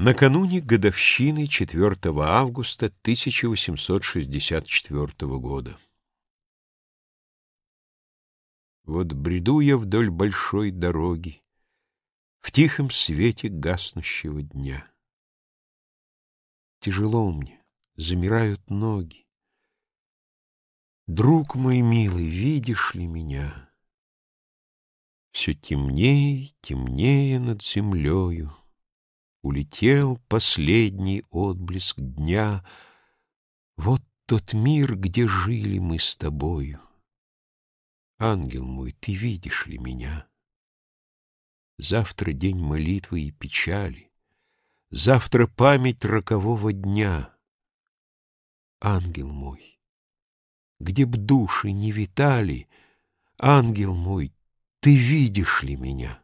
Накануне годовщины 4 августа 1864 года. Вот бреду я вдоль большой дороги В тихом свете гаснущего дня. Тяжело мне, замирают ноги. Друг мой милый, видишь ли меня? Все темнее, темнее над землею Улетел последний отблеск дня. Вот тот мир, где жили мы с тобою. Ангел мой, ты видишь ли меня? Завтра день молитвы и печали, Завтра память рокового дня. Ангел мой, где б души не витали, Ангел мой, ты видишь ли меня?